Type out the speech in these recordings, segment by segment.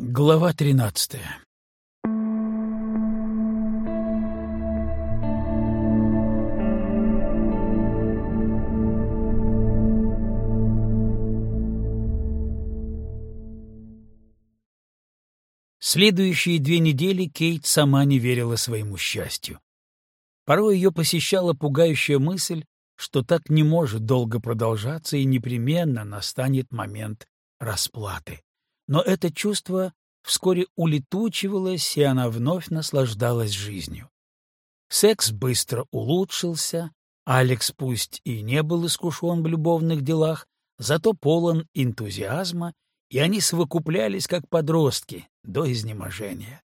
Глава тринадцатая Следующие две недели Кейт сама не верила своему счастью. Порой ее посещала пугающая мысль, что так не может долго продолжаться и непременно настанет момент расплаты. Но это чувство вскоре улетучивалось, и она вновь наслаждалась жизнью. Секс быстро улучшился, Алекс пусть и не был искушен в любовных делах, зато полон энтузиазма, и они совокуплялись как подростки до изнеможения.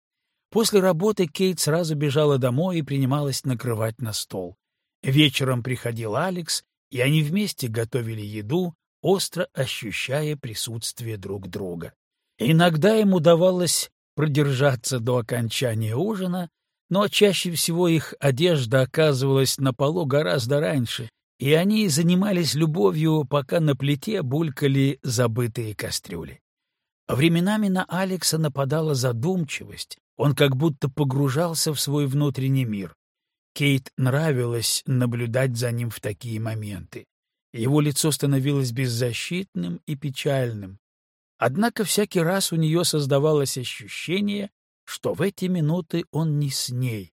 После работы Кейт сразу бежала домой и принималась накрывать на стол. Вечером приходил Алекс, и они вместе готовили еду, остро ощущая присутствие друг друга. Иногда им удавалось продержаться до окончания ужина, но чаще всего их одежда оказывалась на полу гораздо раньше, и они занимались любовью, пока на плите булькали забытые кастрюли. Временами на Алекса нападала задумчивость, он как будто погружался в свой внутренний мир. Кейт нравилось наблюдать за ним в такие моменты. Его лицо становилось беззащитным и печальным, Однако всякий раз у нее создавалось ощущение, что в эти минуты он не с ней.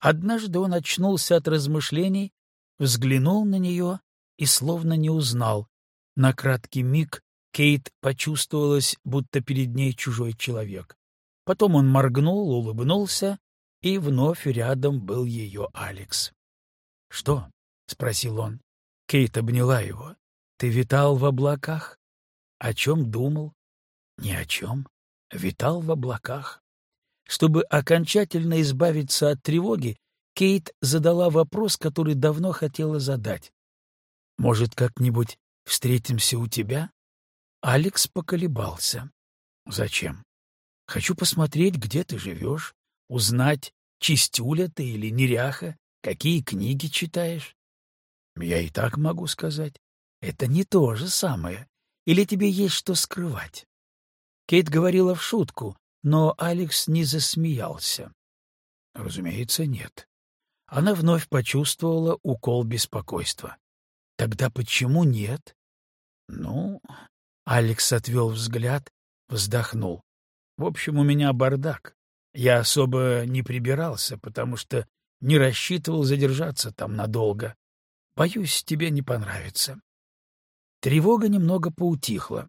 Однажды он очнулся от размышлений, взглянул на нее и словно не узнал. На краткий миг Кейт почувствовалась, будто перед ней чужой человек. Потом он моргнул, улыбнулся, и вновь рядом был ее Алекс. — Что? — спросил он. Кейт обняла его. — Ты витал в облаках? О чем думал? Ни о чем. Витал в облаках. Чтобы окончательно избавиться от тревоги, Кейт задала вопрос, который давно хотела задать. «Может, как-нибудь встретимся у тебя?» Алекс поколебался. «Зачем? Хочу посмотреть, где ты живешь, узнать, чистюля ты или неряха, какие книги читаешь. Я и так могу сказать. Это не то же самое. Или тебе есть что скрывать?» Кейт говорила в шутку, но Алекс не засмеялся. «Разумеется, нет». Она вновь почувствовала укол беспокойства. «Тогда почему нет?» «Ну...» — Алекс отвел взгляд, вздохнул. «В общем, у меня бардак. Я особо не прибирался, потому что не рассчитывал задержаться там надолго. Боюсь, тебе не понравится. Тревога немного поутихла.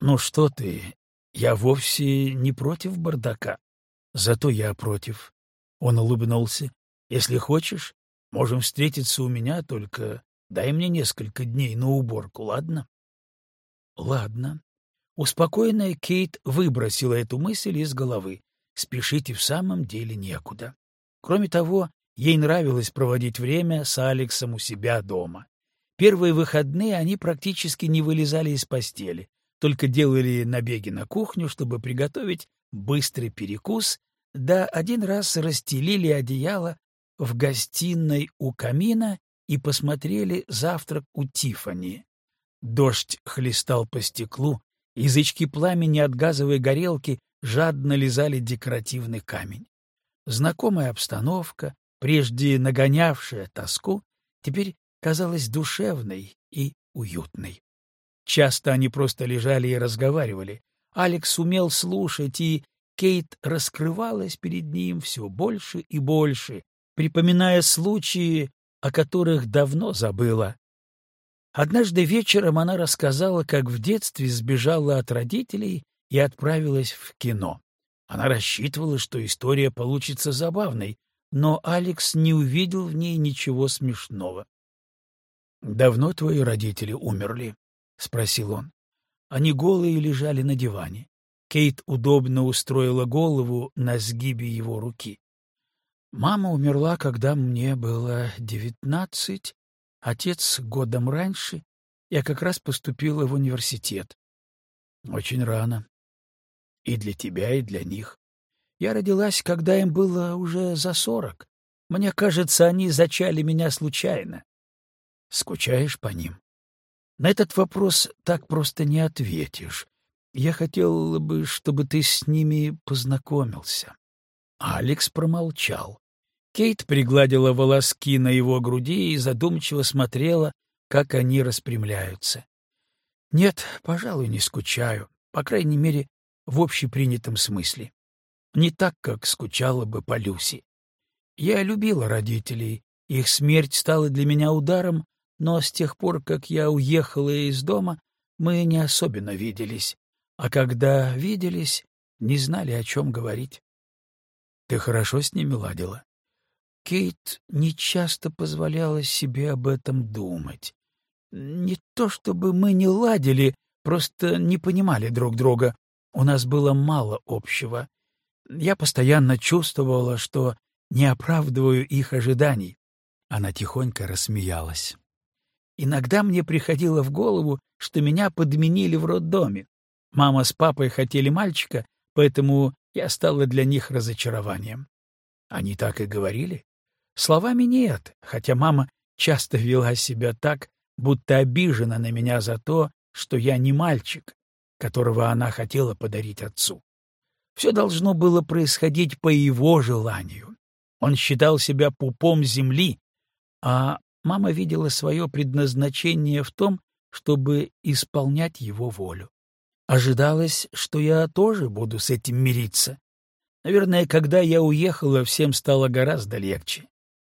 «Ну что ты, я вовсе не против бардака. Зато я против». Он улыбнулся. «Если хочешь, можем встретиться у меня, только дай мне несколько дней на уборку, ладно?» «Ладно». Успокоенная Кейт выбросила эту мысль из головы. Спешить и в самом деле некуда. Кроме того, ей нравилось проводить время с Алексом у себя дома. Первые выходные они практически не вылезали из постели, только делали набеги на кухню, чтобы приготовить быстрый перекус, да один раз расстелили одеяло в гостиной у камина и посмотрели завтрак у Тифани. Дождь хлестал по стеклу, язычки пламени от газовой горелки жадно лизали декоративный камень. Знакомая обстановка, прежде нагонявшая тоску, теперь казалась душевной и уютной. Часто они просто лежали и разговаривали. Алекс умел слушать, и Кейт раскрывалась перед ним все больше и больше, припоминая случаи, о которых давно забыла. Однажды вечером она рассказала, как в детстве сбежала от родителей и отправилась в кино. Она рассчитывала, что история получится забавной, но Алекс не увидел в ней ничего смешного. «Давно твои родители умерли?» — спросил он. Они голые лежали на диване. Кейт удобно устроила голову на сгибе его руки. «Мама умерла, когда мне было девятнадцать, отец годом раньше. Я как раз поступила в университет. Очень рано. И для тебя, и для них. Я родилась, когда им было уже за сорок. Мне кажется, они зачали меня случайно. Скучаешь по ним? На этот вопрос так просто не ответишь. Я хотел бы, чтобы ты с ними познакомился. Алекс промолчал. Кейт пригладила волоски на его груди и задумчиво смотрела, как они распрямляются. Нет, пожалуй, не скучаю, по крайней мере, в общепринятом смысле. Не так, как скучала бы по Люси. Я любила родителей, их смерть стала для меня ударом, но с тех пор, как я уехала из дома, мы не особенно виделись а когда виделись, не знали, о чем говорить. Ты хорошо с ними ладила? Кейт нечасто позволяла себе об этом думать. Не то чтобы мы не ладили, просто не понимали друг друга. У нас было мало общего. Я постоянно чувствовала, что не оправдываю их ожиданий. Она тихонько рассмеялась. Иногда мне приходило в голову, что меня подменили в роддоме. Мама с папой хотели мальчика, поэтому я стала для них разочарованием. Они так и говорили? Словами нет, хотя мама часто вела себя так, будто обижена на меня за то, что я не мальчик, которого она хотела подарить отцу. Все должно было происходить по его желанию. Он считал себя пупом земли, а мама видела свое предназначение в том, чтобы исполнять его волю. Ожидалось, что я тоже буду с этим мириться. Наверное, когда я уехала, всем стало гораздо легче.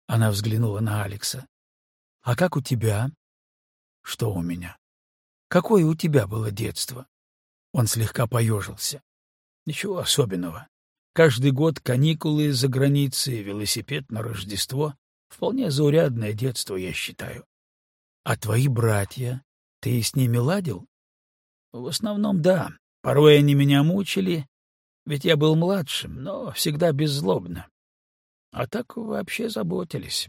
Она взглянула на Алекса. — А как у тебя? — Что у меня? — Какое у тебя было детство? Он слегка поежился. — Ничего особенного. Каждый год каникулы за границей, велосипед на Рождество. Вполне заурядное детство, я считаю. — А твои братья? Ты с ними ладил? В основном, да. Порой они меня мучили, ведь я был младшим, но всегда беззлобно. А так вообще заботились.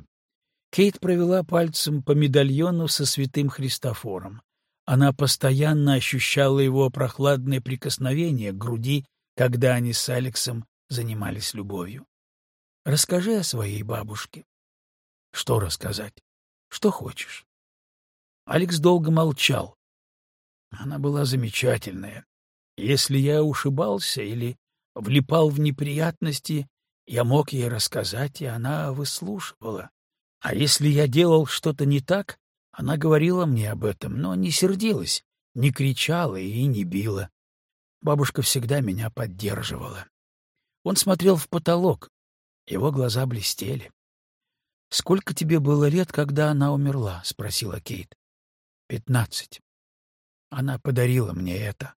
Кейт провела пальцем по медальону со святым Христофором. Она постоянно ощущала его прохладное прикосновение к груди, когда они с Алексом занимались любовью. Расскажи о своей бабушке. Что рассказать? Что хочешь? Алекс долго молчал. Она была замечательная. Если я ушибался или влипал в неприятности, я мог ей рассказать, и она выслушивала. А если я делал что-то не так, она говорила мне об этом, но не сердилась, не кричала и не била. Бабушка всегда меня поддерживала. Он смотрел в потолок. Его глаза блестели. — Сколько тебе было лет, когда она умерла? — спросила Кейт. — Пятнадцать. Она подарила мне это.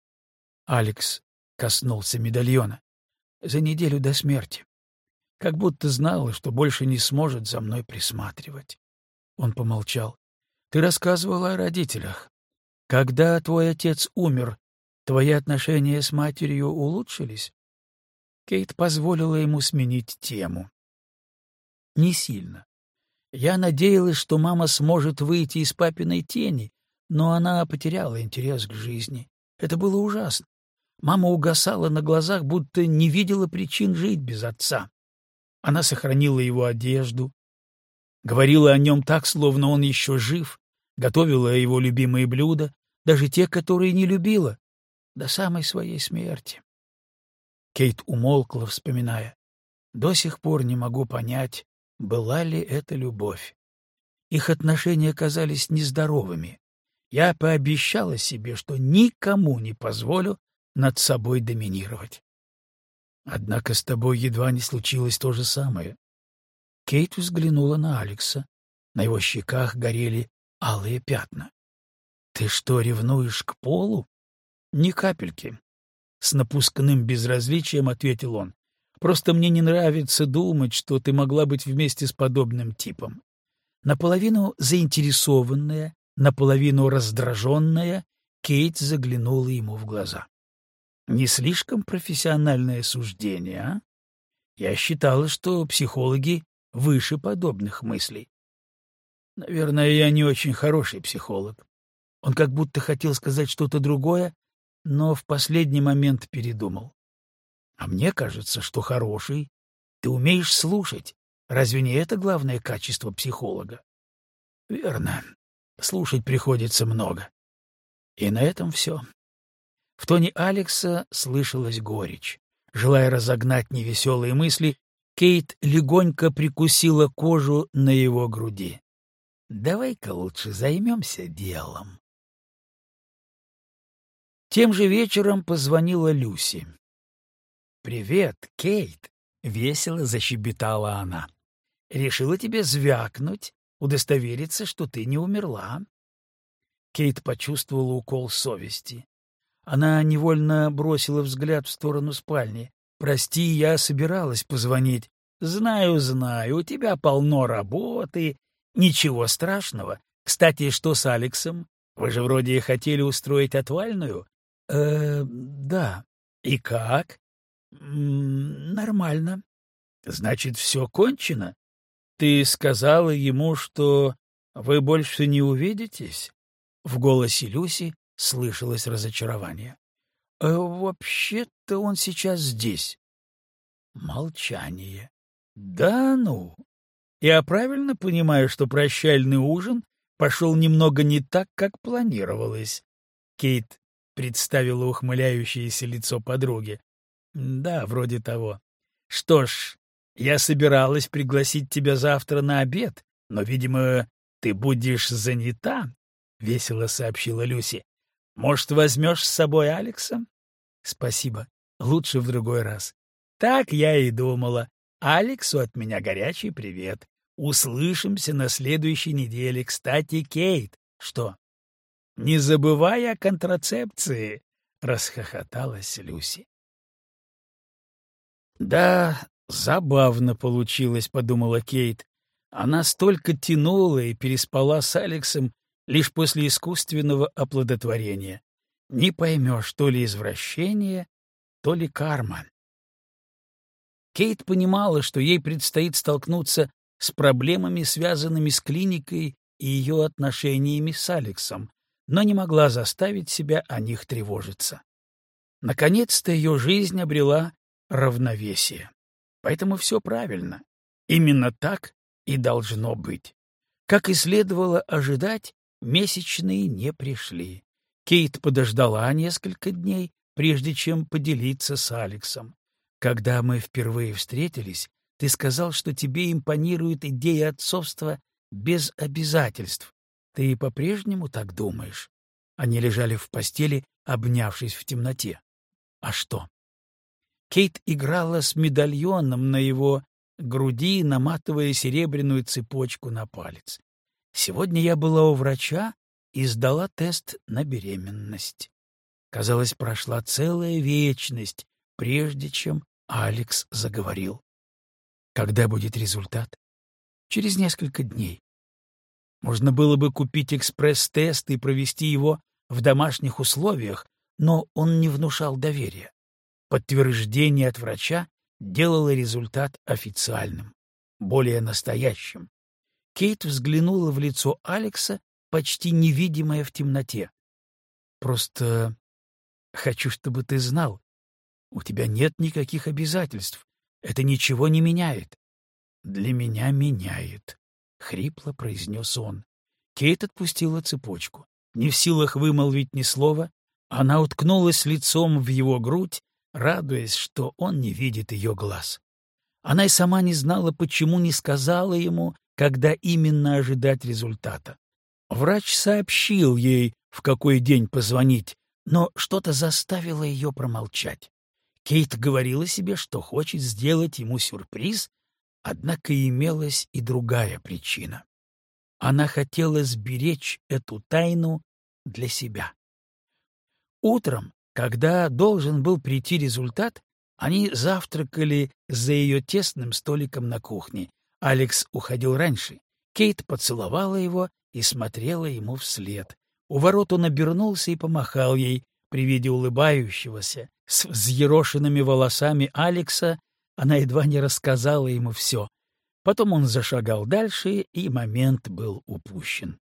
Алекс коснулся медальона. За неделю до смерти. Как будто знала, что больше не сможет за мной присматривать. Он помолчал. Ты рассказывала о родителях. Когда твой отец умер, твои отношения с матерью улучшились? Кейт позволила ему сменить тему. Не сильно. Я надеялась, что мама сможет выйти из папиной тени но она потеряла интерес к жизни. Это было ужасно. Мама угасала на глазах, будто не видела причин жить без отца. Она сохранила его одежду, говорила о нем так, словно он еще жив, готовила его любимые блюда, даже те, которые не любила, до самой своей смерти. Кейт умолкла, вспоминая. До сих пор не могу понять, была ли это любовь. Их отношения казались нездоровыми. Я пообещала себе, что никому не позволю над собой доминировать. Однако с тобой едва не случилось то же самое. Кейт взглянула на Алекса. На его щеках горели алые пятна. — Ты что, ревнуешь к полу? — Ни капельки. С напускным безразличием ответил он. — Просто мне не нравится думать, что ты могла быть вместе с подобным типом. Наполовину заинтересованная, Наполовину раздраженная, Кейт заглянула ему в глаза. «Не слишком профессиональное суждение, а? Я считала, что психологи выше подобных мыслей. Наверное, я не очень хороший психолог. Он как будто хотел сказать что-то другое, но в последний момент передумал. А мне кажется, что хороший. Ты умеешь слушать. Разве не это главное качество психолога? Верно. Слушать приходится много. И на этом все. В тоне Алекса слышалась горечь. Желая разогнать невеселые мысли, Кейт легонько прикусила кожу на его груди. «Давай-ка лучше займемся делом». Тем же вечером позвонила Люси. «Привет, Кейт!» — весело защебетала она. «Решила тебе звякнуть, удостовериться, что ты не умерла». Кейт почувствовала укол совести. Она невольно бросила взгляд в сторону спальни. «Прости, я собиралась позвонить. Знаю, знаю, у тебя полно работы. Ничего страшного. Кстати, что с Алексом? Вы же вроде хотели устроить отвальную?» «Э, да. И как?» «Нормально». «Значит, все кончено? Ты сказала ему, что вы больше не увидитесь?» В голосе Люси слышалось разочарование. «Э, «Вообще-то он сейчас здесь». Молчание. «Да ну! Я правильно понимаю, что прощальный ужин пошел немного не так, как планировалось?» Кейт представила ухмыляющееся лицо подруги. «Да, вроде того. Что ж, я собиралась пригласить тебя завтра на обед, но, видимо, ты будешь занята. — весело сообщила Люси. — Может, возьмешь с собой Алекса? — Спасибо. Лучше в другой раз. Так я и думала. Алексу от меня горячий привет. Услышимся на следующей неделе. Кстати, Кейт, что? Не забывай о контрацепции, — расхохоталась Люси. Да, забавно получилось, — подумала Кейт. Она столько тянула и переспала с Алексом, лишь после искусственного оплодотворения. Не поймешь, то ли извращение, то ли карма. Кейт понимала, что ей предстоит столкнуться с проблемами, связанными с клиникой и ее отношениями с Алексом, но не могла заставить себя о них тревожиться. Наконец-то ее жизнь обрела равновесие. Поэтому все правильно. Именно так и должно быть. Как и следовало ожидать, Месячные не пришли. Кейт подождала несколько дней, прежде чем поделиться с Алексом. Когда мы впервые встретились, ты сказал, что тебе импонирует идея отцовства без обязательств. Ты по-прежнему так думаешь? Они лежали в постели, обнявшись в темноте. А что? Кейт играла с медальоном на его груди, наматывая серебряную цепочку на палец. Сегодня я была у врача и сдала тест на беременность. Казалось, прошла целая вечность, прежде чем Алекс заговорил. Когда будет результат? Через несколько дней. Можно было бы купить экспресс-тест и провести его в домашних условиях, но он не внушал доверия. Подтверждение от врача делало результат официальным, более настоящим. Кейт взглянула в лицо Алекса, почти невидимое в темноте. «Просто хочу, чтобы ты знал, у тебя нет никаких обязательств. Это ничего не меняет». «Для меня меняет», — хрипло произнес он. Кейт отпустила цепочку. Не в силах вымолвить ни слова, она уткнулась лицом в его грудь, радуясь, что он не видит ее глаз. Она и сама не знала, почему не сказала ему, когда именно ожидать результата. Врач сообщил ей, в какой день позвонить, но что-то заставило ее промолчать. Кейт говорила себе, что хочет сделать ему сюрприз, однако имелась и другая причина. Она хотела сберечь эту тайну для себя. Утром, когда должен был прийти результат, они завтракали за ее тесным столиком на кухне, Алекс уходил раньше. Кейт поцеловала его и смотрела ему вслед. У ворот он обернулся и помахал ей. При виде улыбающегося, с взъерошенными волосами Алекса, она едва не рассказала ему все. Потом он зашагал дальше, и момент был упущен.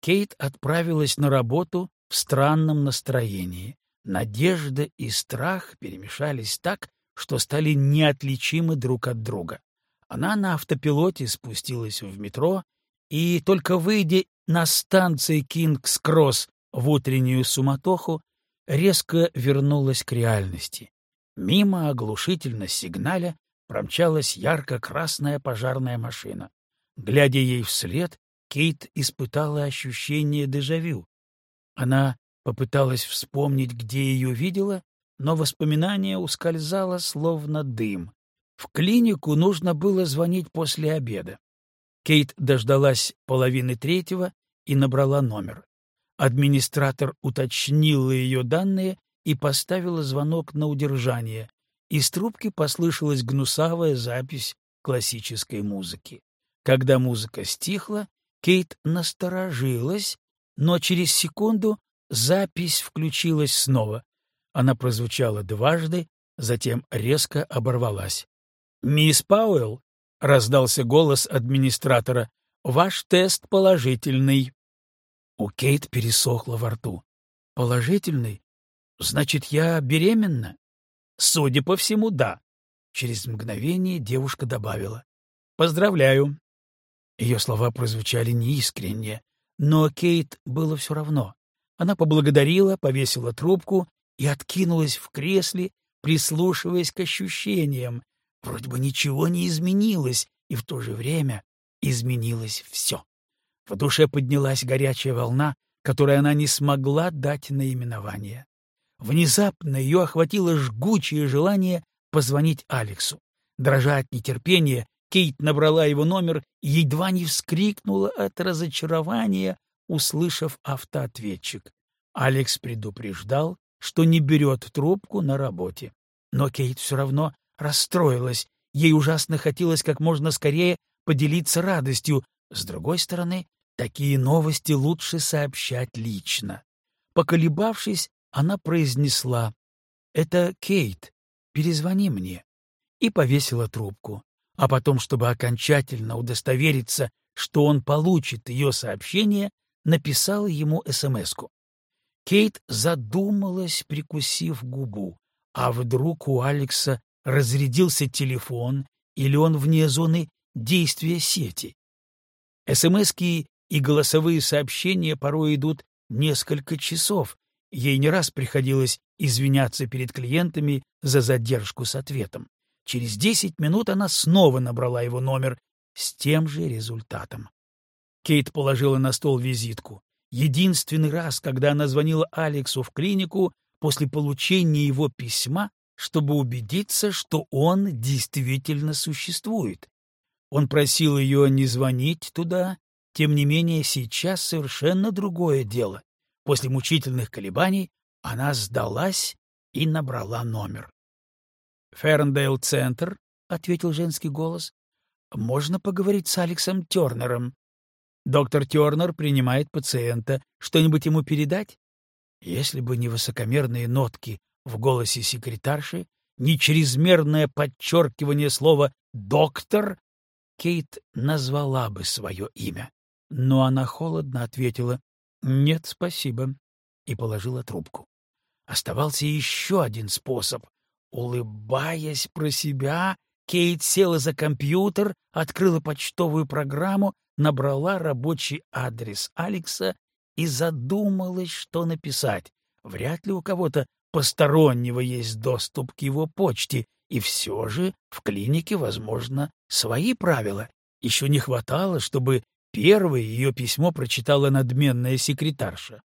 Кейт отправилась на работу в странном настроении. Надежда и страх перемешались так, что стали неотличимы друг от друга. Она на автопилоте спустилась в метро и, только выйдя на станции Кингс-Кросс в утреннюю суматоху, резко вернулась к реальности. Мимо оглушительно сигналя промчалась ярко-красная пожарная машина. Глядя ей вслед, Кейт испытала ощущение дежавю. Она попыталась вспомнить, где ее видела, но воспоминание ускользало, словно дым. В клинику нужно было звонить после обеда. Кейт дождалась половины третьего и набрала номер. Администратор уточнила ее данные и поставила звонок на удержание. Из трубки послышалась гнусавая запись классической музыки. Когда музыка стихла, Кейт насторожилась, но через секунду запись включилась снова. Она прозвучала дважды, затем резко оборвалась. «Мисс Пауэлл», — раздался голос администратора, — «ваш тест положительный». У Кейт пересохло во рту. «Положительный? Значит, я беременна?» «Судя по всему, да». Через мгновение девушка добавила. «Поздравляю». Ее слова прозвучали неискренне, но Кейт было все равно. Она поблагодарила, повесила трубку и откинулась в кресле, прислушиваясь к ощущениям. Вроде бы ничего не изменилось, и в то же время изменилось все. В душе поднялась горячая волна, которой она не смогла дать наименование. Внезапно ее охватило жгучее желание позвонить Алексу. Дрожа от нетерпения, Кейт набрала его номер и едва не вскрикнула от разочарования, услышав автоответчик. Алекс предупреждал, что не берет трубку на работе. Но Кейт все равно расстроилась. Ей ужасно хотелось как можно скорее поделиться радостью. С другой стороны, такие новости лучше сообщать лично. Поколебавшись, она произнесла «Это Кейт, перезвони мне» и повесила трубку. А потом, чтобы окончательно удостовериться, что он получит ее сообщение, написала ему СМС-ку. Кейт задумалась, прикусив губу. А вдруг у Алекса разрядился телефон или он вне зоны действия сети? СМСки и голосовые сообщения порой идут несколько часов. Ей не раз приходилось извиняться перед клиентами за задержку с ответом. Через десять минут она снова набрала его номер с тем же результатом. Кейт положила на стол визитку. Единственный раз, когда она звонила Алексу в клинику после получения его письма, чтобы убедиться, что он действительно существует. Он просил ее не звонить туда, тем не менее сейчас совершенно другое дело. После мучительных колебаний она сдалась и набрала номер. «Ферндейл-центр», — ответил женский голос. «Можно поговорить с Алексом Тернером?» Доктор Тернер принимает пациента. Что-нибудь ему передать? Если бы не высокомерные нотки в голосе секретарши, не чрезмерное подчеркивание слова «доктор», Кейт назвала бы свое имя. Но она холодно ответила «нет, спасибо» и положила трубку. Оставался еще один способ. Улыбаясь про себя, Кейт села за компьютер, открыла почтовую программу, набрала рабочий адрес Алекса и задумалась, что написать. Вряд ли у кого-то постороннего есть доступ к его почте, и все же в клинике, возможно, свои правила. Еще не хватало, чтобы первое ее письмо прочитала надменная секретарша.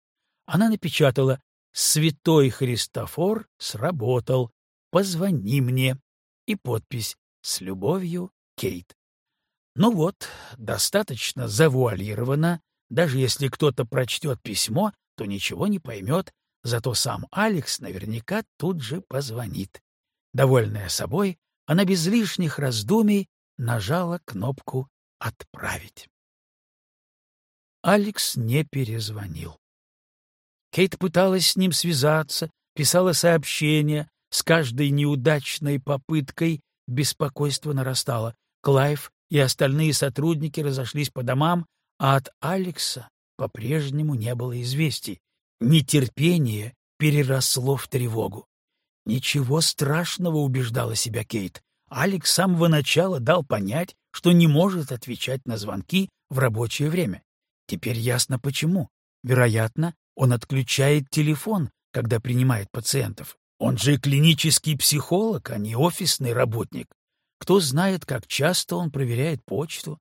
Она напечатала «Святой Христофор сработал. Позвони мне» и подпись «С любовью, Кейт». Ну вот, достаточно завуалировано. Даже если кто-то прочтет письмо, то ничего не поймет, зато сам Алекс наверняка тут же позвонит. Довольная собой, она без лишних раздумий нажала кнопку «Отправить». Алекс не перезвонил. Кейт пыталась с ним связаться, писала сообщения. С каждой неудачной попыткой беспокойство нарастало. Клайв и остальные сотрудники разошлись по домам, а от Алекса по-прежнему не было известий. Нетерпение переросло в тревогу. Ничего страшного, убеждала себя Кейт. Алекс с самого начала дал понять, что не может отвечать на звонки в рабочее время. Теперь ясно почему. Вероятно, он отключает телефон, когда принимает пациентов. Он же клинический психолог, а не офисный работник. Кто знает, как часто он проверяет почту.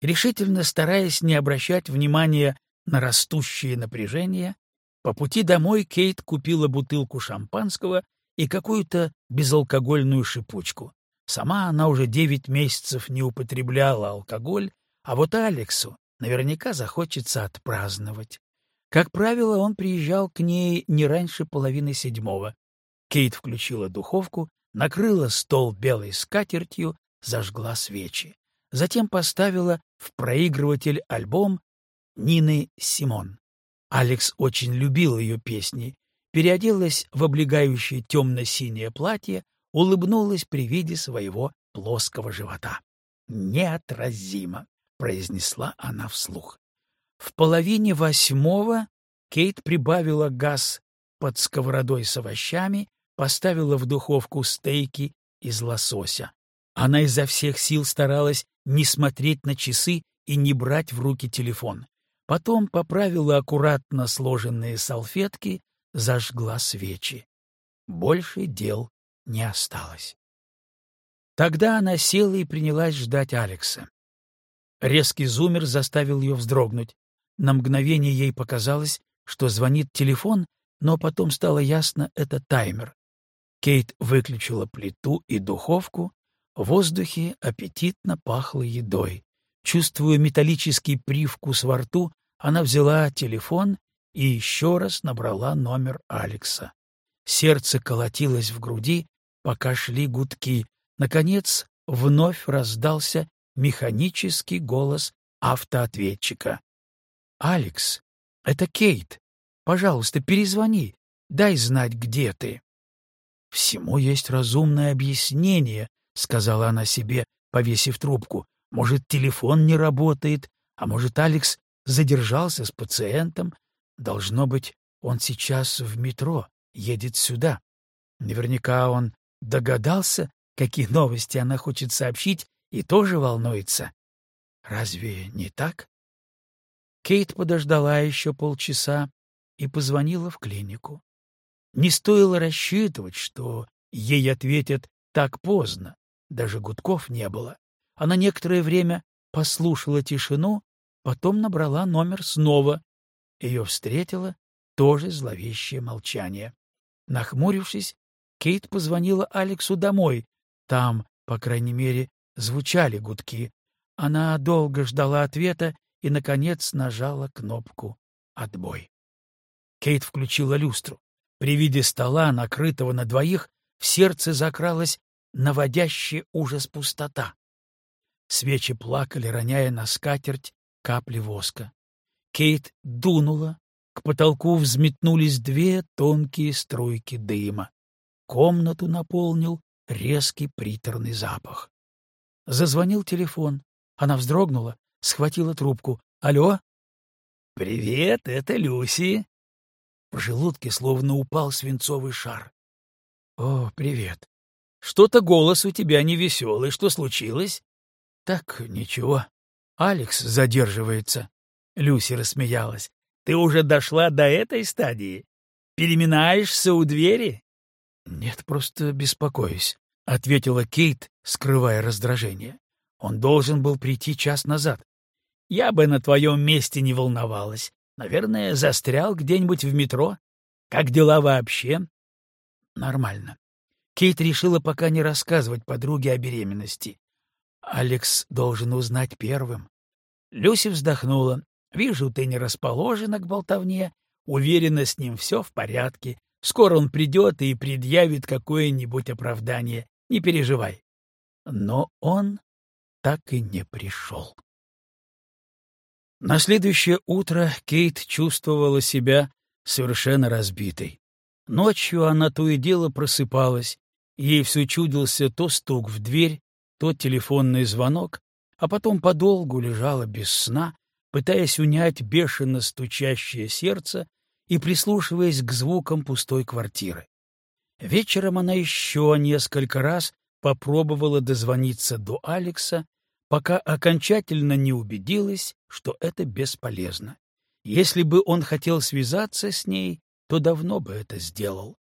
Решительно стараясь не обращать внимания на растущее напряжение, по пути домой Кейт купила бутылку шампанского и какую-то безалкогольную шипучку. Сама она уже девять месяцев не употребляла алкоголь, а вот Алексу наверняка захочется отпраздновать. Как правило, он приезжал к ней не раньше половины седьмого. Кейт включила духовку, накрыла стол белой скатертью, зажгла свечи. Затем поставила в проигрыватель альбом Нины Симон. Алекс очень любил ее песни, переоделась в облегающее темно-синее платье, улыбнулась при виде своего плоского живота. «Неотразимо!» — произнесла она вслух. В половине восьмого Кейт прибавила газ под сковородой с овощами, поставила в духовку стейки из лосося. Она изо всех сил старалась не смотреть на часы и не брать в руки телефон. Потом поправила аккуратно сложенные салфетки, зажгла свечи. Больше дел не осталось. Тогда она села и принялась ждать Алекса. Резкий зумер заставил ее вздрогнуть. На мгновение ей показалось, что звонит телефон, но потом стало ясно — это таймер. Кейт выключила плиту и духовку. В воздухе аппетитно пахло едой. Чувствуя металлический привкус во рту, она взяла телефон и еще раз набрала номер Алекса. Сердце колотилось в груди, пока шли гудки. Наконец, вновь раздался механический голос автоответчика. «Алекс, это Кейт. Пожалуйста, перезвони. Дай знать, где ты». «Всему есть разумное объяснение», — сказала она себе, повесив трубку. «Может, телефон не работает, а может, Алекс задержался с пациентом. Должно быть, он сейчас в метро, едет сюда. Наверняка он догадался, какие новости она хочет сообщить, и тоже волнуется. Разве не так? Кейт подождала еще полчаса и позвонила в клинику. Не стоило рассчитывать, что ей ответят так поздно, даже гудков не было. Она некоторое время послушала тишину, потом набрала номер снова. Ее встретило тоже зловещее молчание. Нахмурившись, Кейт позвонила Алексу домой. Там, по крайней мере, звучали гудки. Она долго ждала ответа и, наконец, нажала кнопку «Отбой». Кейт включила люстру. При виде стола, накрытого на двоих, в сердце закралась наводящая ужас пустота. Свечи плакали, роняя на скатерть капли воска. Кейт дунула, к потолку взметнулись две тонкие струйки дыма. Комнату наполнил резкий приторный запах. Зазвонил телефон. Она вздрогнула, схватила трубку. «Алло?» «Привет, это Люси». В желудке словно упал свинцовый шар. «О, привет. Что-то голос у тебя невеселый. Что случилось?» «Так, ничего. Алекс задерживается». Люси рассмеялась. «Ты уже дошла до этой стадии? Переминаешься у двери?» «Нет, просто беспокоюсь», — ответила Кейт, скрывая раздражение. Он должен был прийти час назад. Я бы на твоем месте не волновалась. Наверное, застрял где-нибудь в метро. Как дела вообще? Нормально. Кейт решила пока не рассказывать подруге о беременности. Алекс должен узнать первым. Люси вздохнула. Вижу, ты не расположена к болтовне. Уверена, с ним все в порядке. Скоро он придет и предъявит какое-нибудь оправдание. Не переживай. Но он так и не пришел. На следующее утро Кейт чувствовала себя совершенно разбитой. Ночью она то и дело просыпалась, ей все чудился то стук в дверь, то телефонный звонок, а потом подолгу лежала без сна, пытаясь унять бешено стучащее сердце и прислушиваясь к звукам пустой квартиры. Вечером она еще несколько раз попробовала дозвониться до Алекса, пока окончательно не убедилась, что это бесполезно. Если бы он хотел связаться с ней, то давно бы это сделал.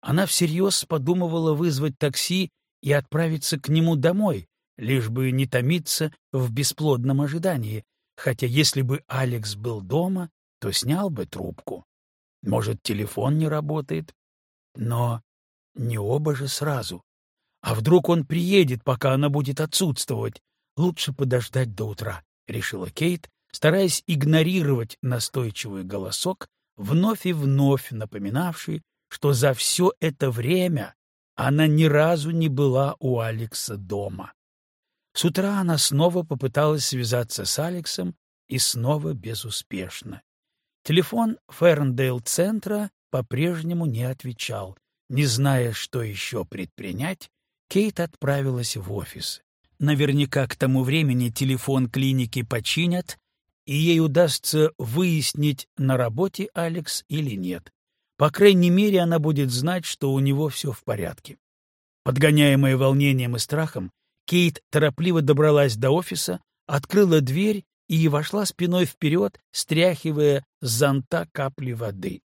Она всерьез подумывала вызвать такси и отправиться к нему домой, лишь бы не томиться в бесплодном ожидании, хотя если бы Алекс был дома, то снял бы трубку. Может, телефон не работает? Но не оба же сразу. А вдруг он приедет, пока она будет отсутствовать? Лучше подождать до утра, — решила Кейт, стараясь игнорировать настойчивый голосок, вновь и вновь напоминавший, что за все это время она ни разу не была у Алекса дома. С утра она снова попыталась связаться с Алексом и снова безуспешно. Телефон Ферндейл-центра по-прежнему не отвечал. Не зная, что еще предпринять, Кейт отправилась в офис. Наверняка к тому времени телефон клиники починят, и ей удастся выяснить, на работе Алекс или нет. По крайней мере, она будет знать, что у него все в порядке. Подгоняемая волнением и страхом, Кейт торопливо добралась до офиса, открыла дверь и вошла спиной вперед, стряхивая с зонта капли воды.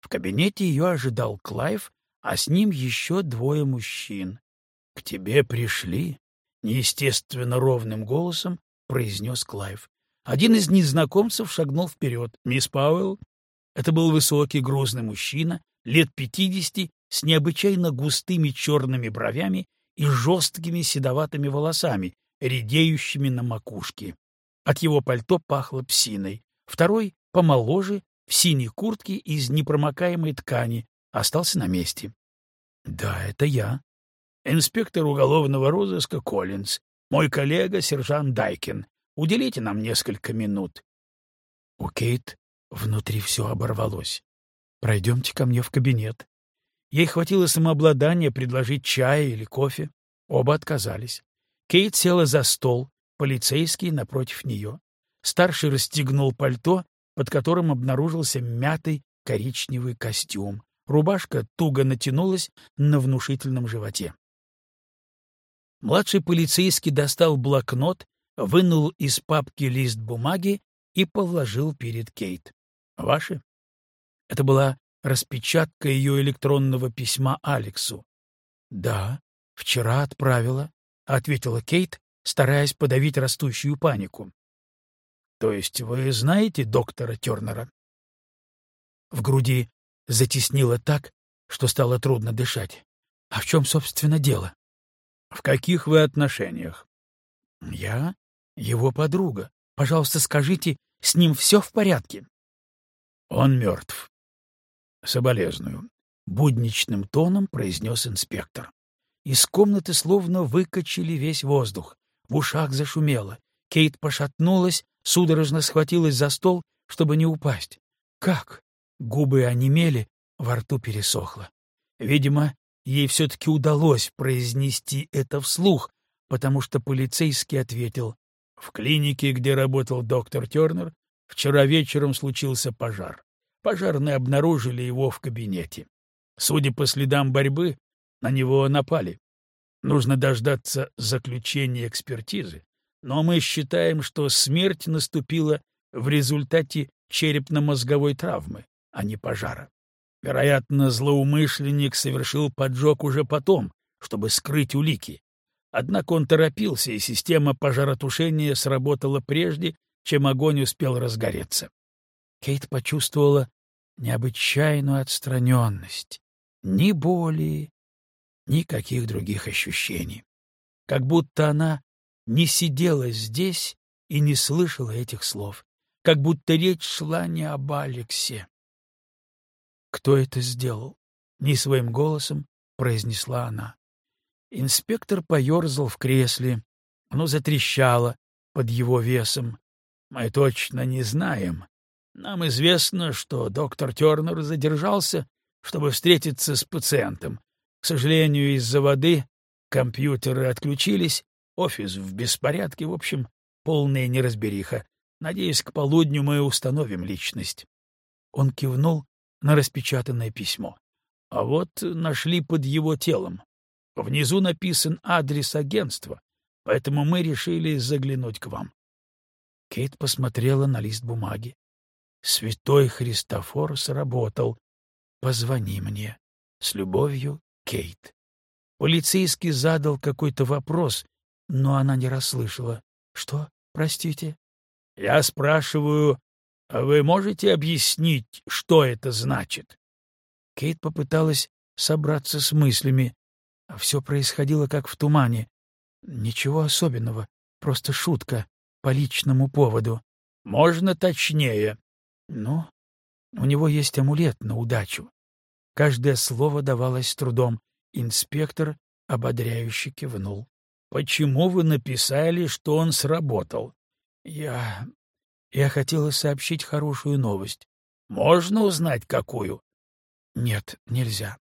В кабинете ее ожидал Клайв, а с ним еще двое мужчин. — К тебе пришли? — неестественно ровным голосом произнес Клайв. Один из незнакомцев шагнул вперед. «Мисс Пауэлл?» Это был высокий, грузный мужчина, лет пятидесяти, с необычайно густыми черными бровями и жесткими седоватыми волосами, редеющими на макушке. От его пальто пахло псиной. Второй, помоложе, в синей куртке из непромокаемой ткани, остался на месте. — Да, это я. Инспектор уголовного розыска Коллинз. Мой коллега, сержант Дайкин. Уделите нам несколько минут. У Кейт внутри все оборвалось. Пройдемте ко мне в кабинет. Ей хватило самообладания предложить чай или кофе. Оба отказались. Кейт села за стол, полицейский напротив нее. Старший расстегнул пальто, под которым обнаружился мятый коричневый костюм. Рубашка туго натянулась на внушительном животе. Младший полицейский достал блокнот, вынул из папки лист бумаги и положил перед Кейт. «Ваши?» Это была распечатка ее электронного письма Алексу. «Да, вчера отправила», — ответила Кейт, стараясь подавить растущую панику. «То есть вы знаете доктора Тернера?» В груди затеснило так, что стало трудно дышать. «А в чем, собственно, дело?» «В каких вы отношениях?» «Я его подруга. Пожалуйста, скажите, с ним все в порядке?» «Он мертв». «Соболезную», — будничным тоном произнес инспектор. Из комнаты словно выкачали весь воздух. В ушах зашумело. Кейт пошатнулась, судорожно схватилась за стол, чтобы не упасть. «Как?» Губы онемели, во рту пересохло. Видимо, ей все-таки удалось произнести это вслух, потому что полицейский ответил в клинике, где работал доктор Тернер, вчера вечером случился пожар. Пожарные обнаружили его в кабинете. Судя по следам борьбы, на него напали. Нужно дождаться заключения экспертизы, но мы считаем, что смерть наступила в результате черепно-мозговой травмы, а не пожара. Вероятно, злоумышленник совершил поджог уже потом, чтобы скрыть улики, Однако он торопился, и система пожаротушения сработала прежде, чем огонь успел разгореться. Кейт почувствовала необычайную отстраненность. Ни боли, никаких других ощущений. Как будто она не сидела здесь и не слышала этих слов. Как будто речь шла не об Алексе. «Кто это сделал?» — не своим голосом произнесла она. Инспектор поерзал в кресле. Оно затрещало под его весом. Мы точно не знаем. Нам известно, что доктор Тернер задержался, чтобы встретиться с пациентом. К сожалению, из-за воды компьютеры отключились, офис в беспорядке, в общем, полная неразбериха. Надеюсь, к полудню мы установим личность. Он кивнул на распечатанное письмо. А вот нашли под его телом. Внизу написан адрес агентства, поэтому мы решили заглянуть к вам. Кейт посмотрела на лист бумаги. Святой Христофор сработал. позвони мне. С любовью, Кейт. Полицейский задал какой-то вопрос, но она не расслышала. Что, простите? Я спрашиваю, вы можете объяснить, что это значит? Кейт попыталась собраться с мыслями. Все происходило как в тумане. Ничего особенного, просто шутка по личному поводу. Можно точнее. Ну, у него есть амулет на удачу. Каждое слово давалось с трудом. Инспектор ободряюще кивнул. «Почему вы написали, что он сработал?» «Я... я хотела сообщить хорошую новость. Можно узнать, какую?» «Нет, нельзя».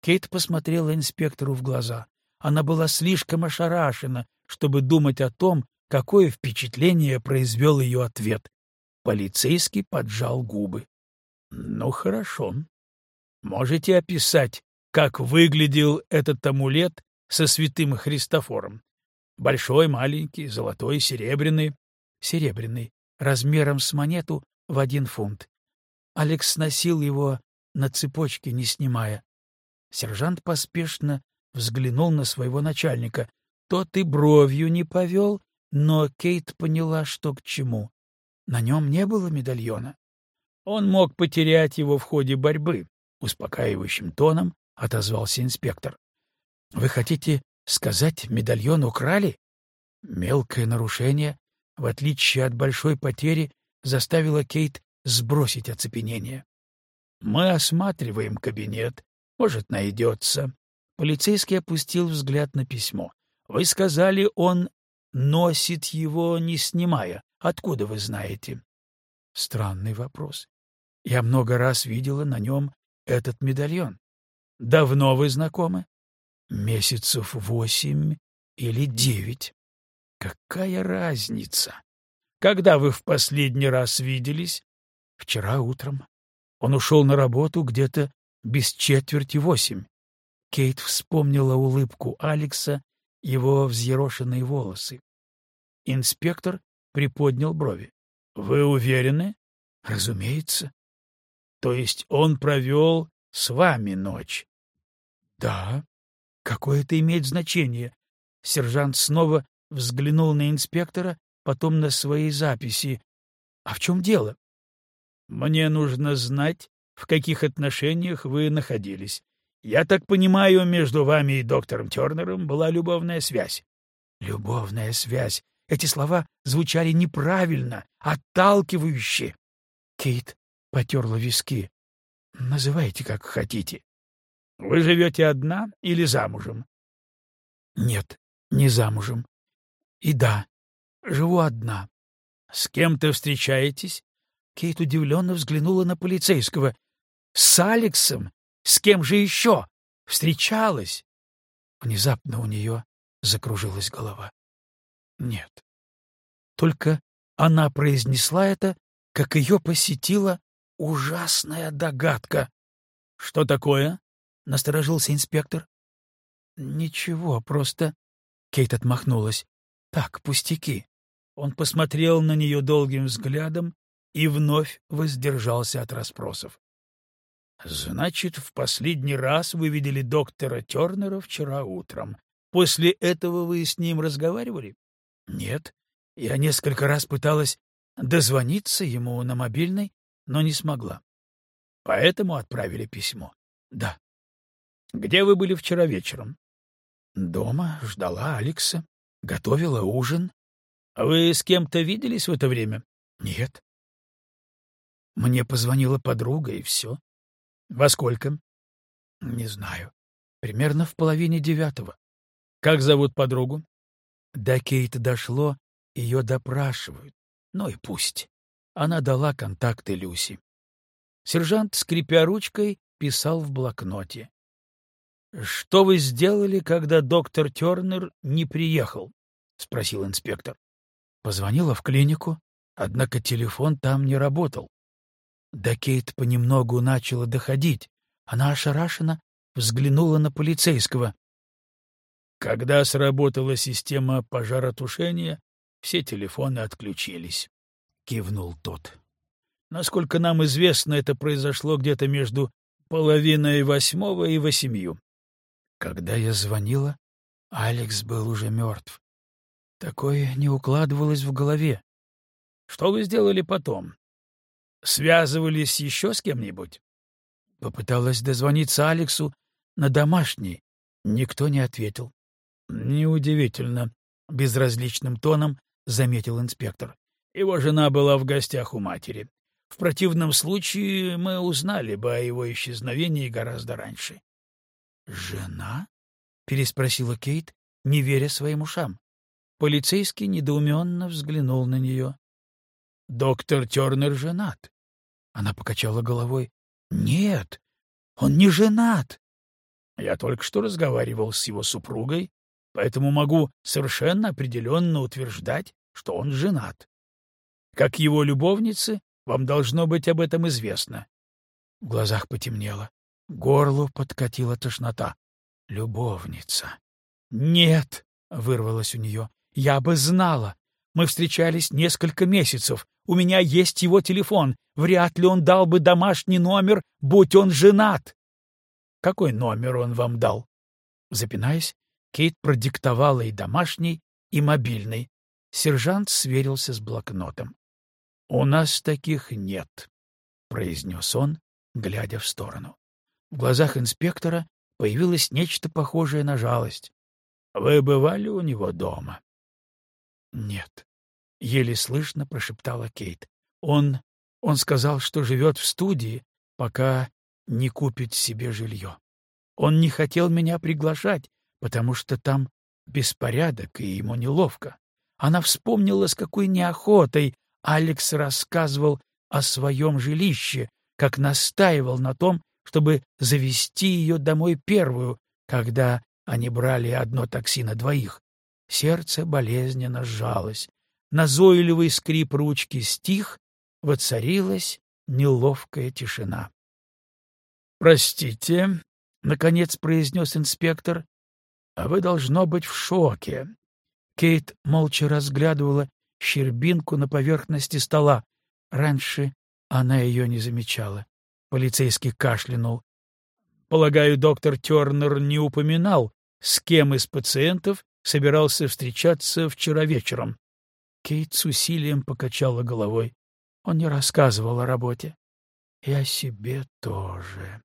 Кейт посмотрела инспектору в глаза. Она была слишком ошарашена, чтобы думать о том, какое впечатление произвел ее ответ. Полицейский поджал губы. Ну, хорошо. Можете описать, как выглядел этот амулет со святым Христофором? Большой, маленький, золотой, серебряный? Серебряный, размером с монету в один фунт. Алекс носил его на цепочке, не снимая. Сержант поспешно взглянул на своего начальника. Тот и бровью не повел, но Кейт поняла, что к чему. На нем не было медальона. Он мог потерять его в ходе борьбы, успокаивающим тоном отозвался инспектор. Вы хотите сказать, медальон украли? Мелкое нарушение, в отличие от большой потери, заставило Кейт сбросить оцепенение. Мы осматриваем кабинет, может, найдется. Полицейский опустил взгляд на письмо. Вы сказали, он носит его, не снимая. Откуда вы знаете? Странный вопрос. Я много раз видела на нем этот медальон. Давно вы знакомы? Месяцев восемь или девять. Какая разница? Когда вы в последний раз виделись? Вчера утром. Он ушел на работу где-то без четверти восемь. Кейт вспомнила улыбку Алекса, его взъерошенные волосы. Инспектор приподнял брови. — Вы уверены? — Разумеется. То есть он провел с вами ночь? — Да. Какое это имеет значение? Сержант снова взглянул на инспектора, потом на свои записи. — А в чем дело? — Мне нужно знать, в каких отношениях вы находились. Я так понимаю, между вами и доктором Тернером была любовная связь. — Любовная связь. Эти слова звучали неправильно, отталкивающе. Кейт потерла виски. — Называйте, как хотите. — Вы живете одна или замужем? — Нет, не замужем. И да, живу одна. — С кем-то встречаетесь? Кейт удивленно взглянула на полицейского. — С Алексом? С кем же еще? Встречалась? Внезапно у нее закружилась голова. Нет. Только она произнесла это, как ее посетила ужасная догадка. — Что такое? — насторожился инспектор. — Ничего, просто... Кейт отмахнулась. — Так, пустяки. Он посмотрел на нее долгим взглядом и вновь воздержался от расспросов. — Значит, в последний раз вы видели доктора Тернера вчера утром. После этого вы с ним разговаривали? — Нет. Я несколько раз пыталась дозвониться ему на мобильный, но не смогла. Поэтому отправили письмо. Да. Где вы были вчера вечером? Дома, ждала Алекса, готовила ужин. Вы с кем-то виделись в это время? Нет. Мне позвонила подруга, и все. Во сколько? Не знаю. Примерно в половине девятого. Как зовут подругу? До Кейта дошло, ее допрашивают. Ну и пусть. Она дала контакты Люси. Сержант, скрипя ручкой, писал в блокноте. — Что вы сделали, когда доктор Тернер не приехал? — спросил инспектор. Позвонила в клинику, однако телефон там не работал. Да Кейт понемногу начала доходить. Она ошарашенно взглянула на полицейского. Когда сработала система пожаротушения, все телефоны отключились. — кивнул тот. Насколько нам известно, это произошло где-то между половиной восьмого и восемью. Когда я звонила, Алекс был уже мертв. Такое не укладывалось в голове. Что вы сделали потом? Связывались еще с кем-нибудь? Попыталась дозвониться Алексу на домашний. Никто не ответил. Неудивительно, безразличным тоном заметил инспектор. Его жена была в гостях у матери. В противном случае мы узнали бы о его исчезновении гораздо раньше. «Жена?» — переспросила Кейт, не веря своим ушам. Полицейский недоуменно взглянул на нее. «Доктор Тернер женат». Она покачала головой. «Нет, он не женат». Я только что разговаривал с его супругой, поэтому могу совершенно определенно утверждать, что он женат. Как его любовницы, вам должно быть об этом известно. В глазах потемнело. Горлу подкатила тошнота. Любовница. «Нет!» — вырвалось у нее. «Я бы знала. Мы встречались несколько месяцев. У меня есть его телефон. Вряд ли он дал бы домашний номер, будь он женат». «Какой номер он вам дал?» Запинаясь, Кейт продиктовала и домашний, и мобильный. Сержант сверился с блокнотом. «У нас таких нет», — произнес он, глядя в сторону. В глазах инспектора появилось нечто похожее на жалость. «Вы бывали у него дома?» «Нет», — еле слышно прошептала Кейт. «Он... он сказал, что живет в студии, пока не купит себе жилье. Он не хотел меня приглашать, потому что там беспорядок, и ему неловко. Она вспомнила, с какой неохотой Алекс рассказывал о своем жилище, как настаивал на том, чтобы завести ее домой первую, когда они брали одно такси на двоих. Сердце болезненно сжалось. Назойливый скрип ручки стих, воцарилась неловкая тишина. «Простите», — наконец произнес инспектор, — «а вы должно быть в шоке». Кейт молча разглядывала щербинку на поверхности стола. Раньше она ее не замечала. Полицейский кашлянул. Полагаю, доктор Тернер не упоминал, с кем из пациентов собирался встречаться вчера вечером. Кейт с усилием покачала головой. Он не рассказывал о работе. И о себе тоже.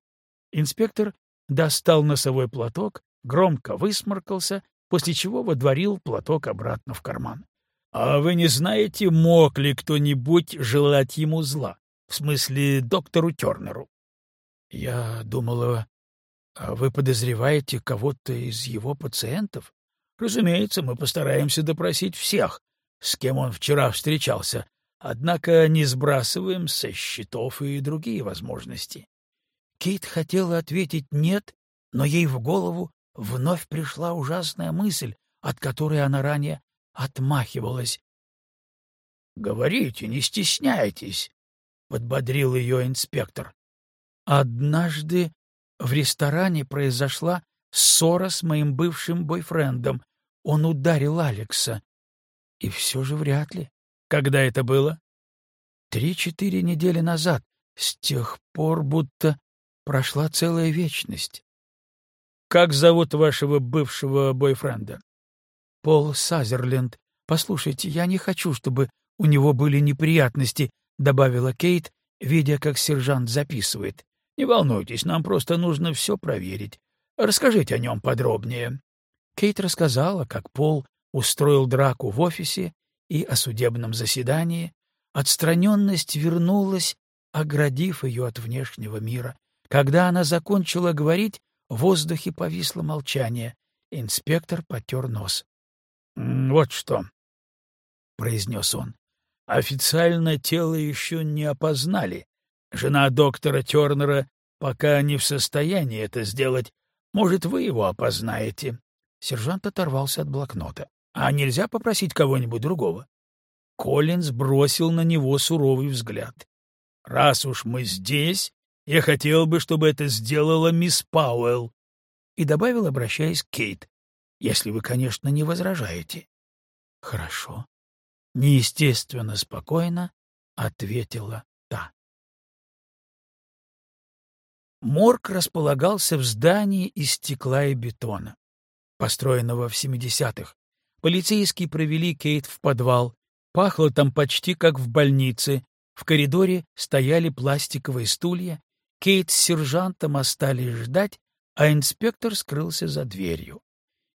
Инспектор достал носовой платок, громко высморкался, после чего водворил платок обратно в карман. А вы не знаете, мог ли кто-нибудь желать ему зла? В смысле, доктору Тернеру? Я думала, а вы подозреваете кого-то из его пациентов? Разумеется, мы постараемся допросить всех, с кем он вчера встречался, однако не сбрасываем со счетов и другие возможности. Кейт хотела ответить «нет», но ей в голову вновь пришла ужасная мысль, от которой она ранее отмахивалась. — Говорите, не стесняйтесь, — подбодрил ее инспектор. Однажды в ресторане произошла ссора с моим бывшим бойфрендом. Он ударил Алекса. И все же вряд ли. Когда это было? Три-четыре недели назад. С тех пор будто прошла целая вечность. Как зовут вашего бывшего бойфренда? Пол Сазерленд. Послушайте, я не хочу, чтобы у него были неприятности, добавила Кейт, видя, как сержант записывает. Не волнуйтесь, нам просто нужно все проверить. Расскажите о нем подробнее. Кейт рассказала, как Пол устроил драку в офисе и о судебном заседании. Отстраненность вернулась, оградив ее от внешнего мира. Когда она закончила говорить, в воздухе повисло молчание. Инспектор потер нос. «Вот что», — произнес он. «Официально тело еще не опознали. Жена доктора Тернера пока не в состоянии это сделать. Может, вы его опознаете?» Сержант оторвался от блокнота. «А нельзя попросить кого-нибудь другого?» Коллинз бросил на него суровый взгляд. «Раз уж мы здесь, я хотел бы, чтобы это сделала мисс Пауэлл». И добавил, обращаясь к Кейт если вы, конечно, не возражаете. — Хорошо. Неестественно спокойно ответила Морг располагался в здании из стекла и бетона, построенного в 70-х. Полицейские провели Кейт в подвал. Пахло там почти как в больнице. В коридоре стояли пластиковые стулья. Кейт с сержантом остались ждать, а инспектор скрылся за дверью.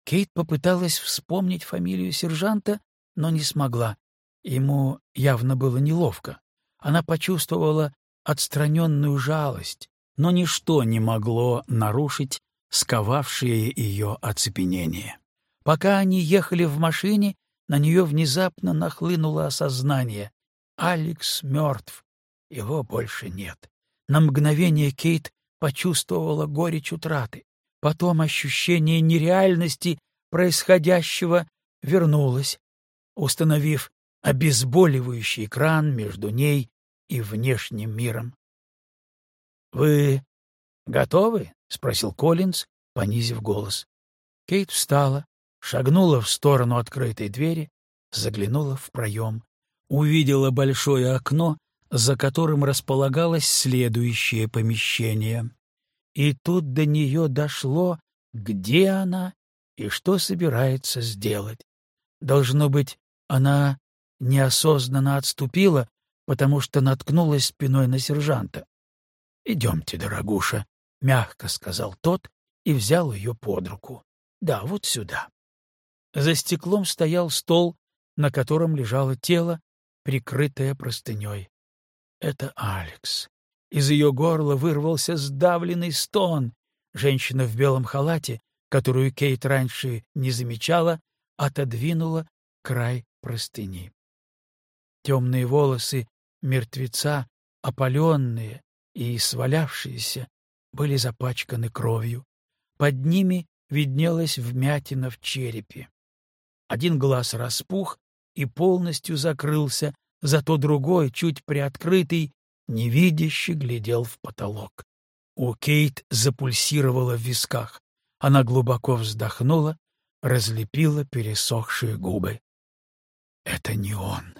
Кейт попыталась вспомнить фамилию сержанта, но не смогла. Ему явно было неловко. Она почувствовала отстраненную жалость, но ничто не могло нарушить сковавшее ее оцепенение. Пока они ехали в машине, на нее внезапно нахлынуло осознание. Алекс мертв, его больше нет. На мгновение Кейт почувствовала горечь утраты. Потом ощущение нереальности происходящего вернулось, установив обезболивающий экран между ней и внешним миром. «Вы готовы?» — спросил Коллинз, понизив голос. Кейт встала, шагнула в сторону открытой двери, заглянула в проем, увидела большое окно, за которым располагалось следующее помещение. И тут до нее дошло, где она и что собирается сделать. Должно быть, она неосознанно отступила, потому что наткнулась спиной на сержанта. — Идемте, дорогуша, — мягко сказал тот и взял ее под руку. — Да, вот сюда. За стеклом стоял стол, на котором лежало тело, прикрытое простыней. Это Алекс. Из ее горла вырвался сдавленный стон. Женщина в белом халате, которую Кейт раньше не замечала, отодвинула край простыни. Темные волосы мертвеца, опаленные и свалявшиеся, были запачканы кровью. Под ними виднелась вмятина в черепе. Один глаз распух и полностью закрылся, зато другой, чуть приоткрытый, невидяще глядел в потолок. У Кейт запульсировало в висках. Она глубоко вздохнула, разлепила пересохшие губы. Это не он.